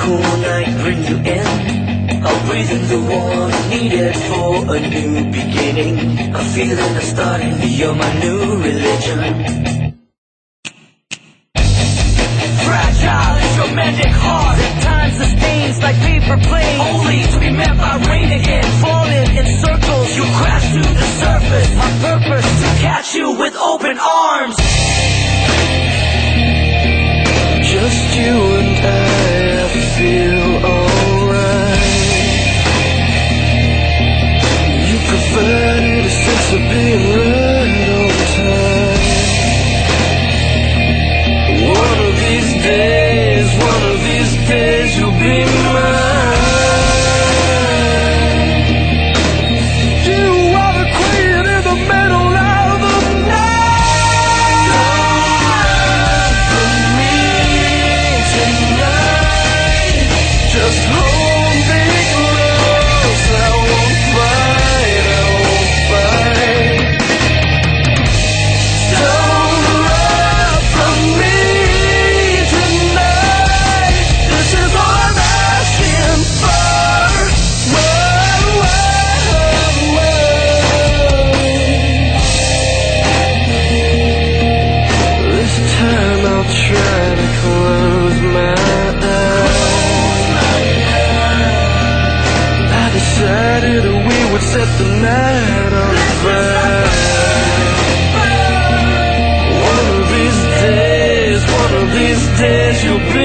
Cool night bring you in. I'll breathe in the warmth needed for a new beginning. A feeling of starting, you're my new religion. Fragile is romantic heart. At times the stains like paper planes. Only to be met by rain again. Falling in circles, you crash days, set the night on fire. One of these days, one of these days you'll be.